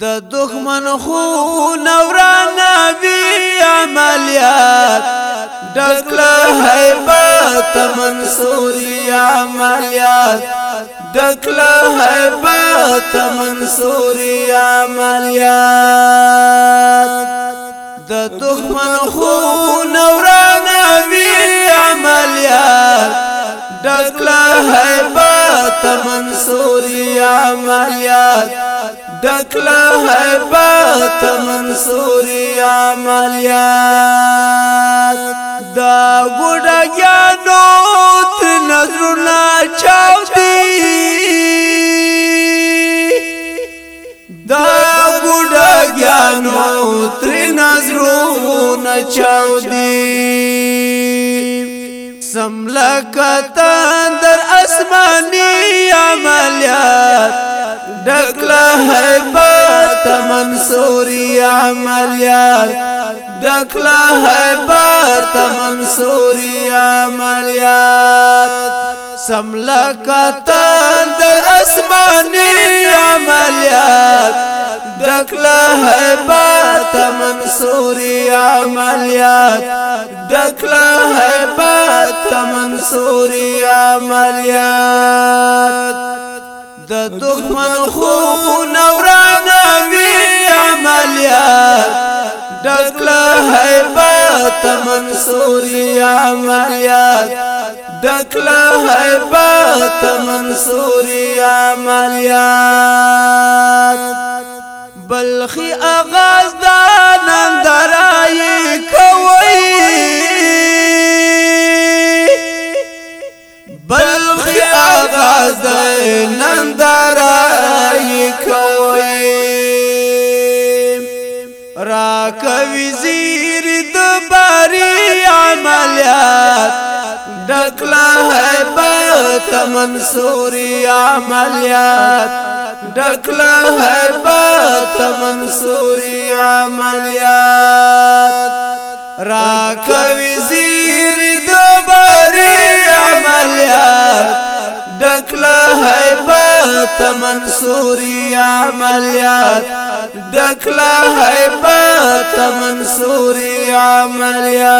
د دښمن خو نوران نبی عملیات دکله هیبت منصوری عملیات دکله هیبت منصوری عملیات د دښمن خو نوران نبی عملیات دکله هیبت منصوری عملیات ډکلا هیبت منصوري عملیات دا ګډګانو نظرونه چاو دی دا ګډګانو تر نظرونه چاو دی سملکتا در اسماني عملیات ډکلا هیبت منصوري عملیات ډکلا هیبت منصوري عملیات سملکتان د اسماني عملیات دکلا هیبات منصوري عملیات دکلا هیبات منصوري عملیات د دښمن خو نوران وی عملیات دکله هیبت منصوري عملیات دکله هیبت منصوري عملیات بلخي اغاز د نندرای کوي نندارا یې کوي را کوي زیر د باري عملیات ډکلا هیبت منصوري عملیات ډکلا هیبت منصوري عملیات را کوي تمنصوري عمليات دکلا هيبات تمنصوري عمليات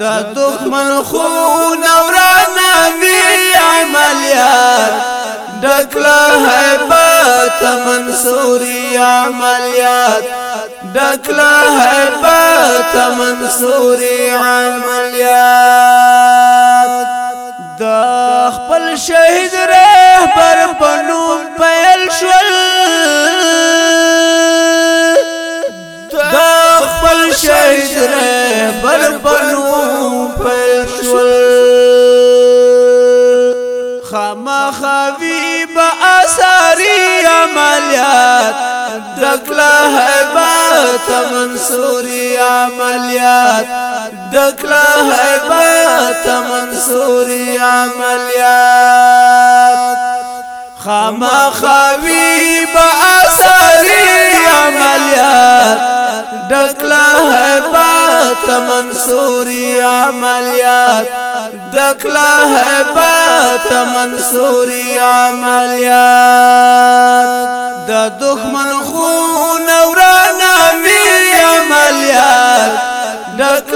دا دخمن خون اورانا بي عمليات دکلا هيبات تمنصوري عمليات دکلا هيبات تمنصوري عمليات دا شهید رهبر پنوم پیل شول دا خپل شهید رهبر پنوم پیل شول خامخوی با اثاری عملیات دکلا هبا ته منصوري عملیات دکلا هیبات منصوري عملیات خما خوي با اثري عملیات دکلا هیبات منصوري عملیات دکلا هیبات منصوري عملیات د دښمنو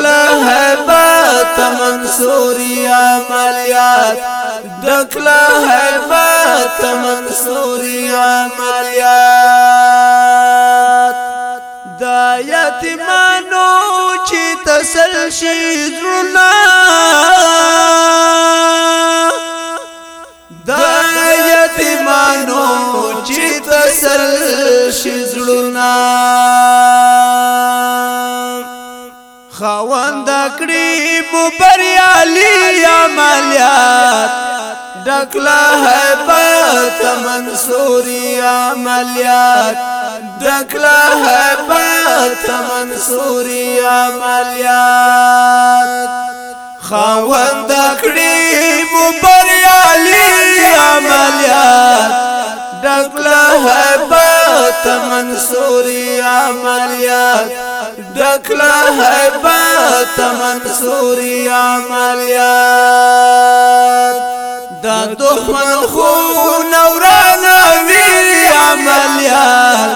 دکلا حیبات منصوری عملیات دکلا حیبات منصوری عملیات دا یتیمانو چی تسل شید رنا مو بریالی عملیات ڈکلا ہے بات منصوری عملیات ڈکلا ہے بات منصوری عملیات خاوند کړی مو بریالی عملیات ڈکلا ہے بات منصوری عملیات دکلا حیبات منصوری عملیات دا دخمن خون اورانا وی عملیات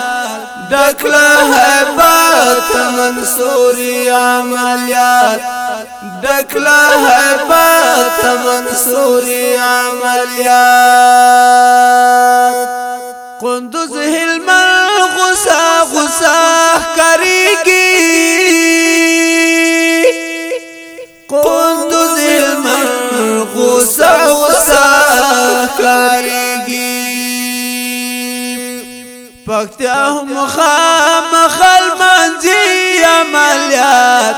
دکلا حیبات منصوری عملیات دکلا حیبات منصوری عملیات قندوز هلمن غسا غسا خام خل منزی عملیات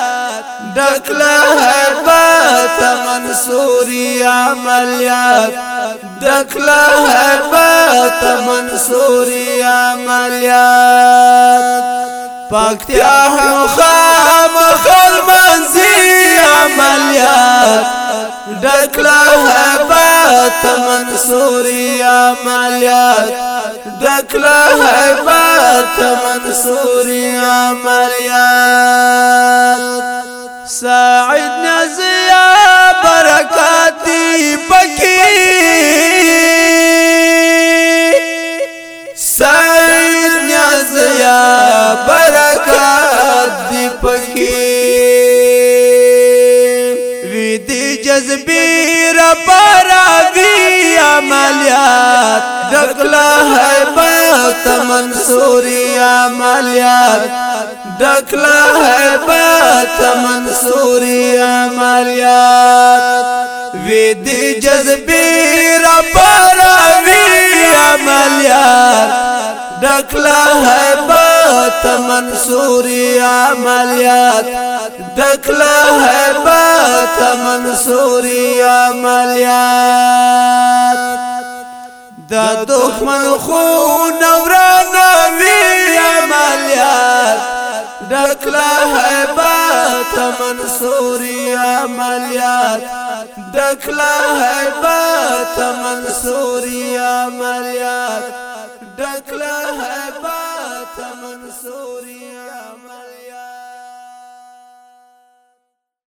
دکلا حیبات منصوری عملیات دکلا حیبات منصوری عملیات پاکتیا هم خام خل منزی عملیات دکلا حیبات منصوری عملیات دکلا حیبات منصور عملیات ساعد نزیا برکاتی پکی ساعد نزیا برکاتی پکی ویدی جذبی رب راوی عملیات دکلا حیبت منصوری عملیات دکلا حیبت منصوری عملیات وی دی جذبی را پراوی عملیات دکلا حیبت منصوری عملیات دکلا حیبت منصوری عملیات د دښمن خو نوران وی عملیات دکلا هیبت منصوری عملیات دکلا هیبت منصوری عملیات دکلا هیبت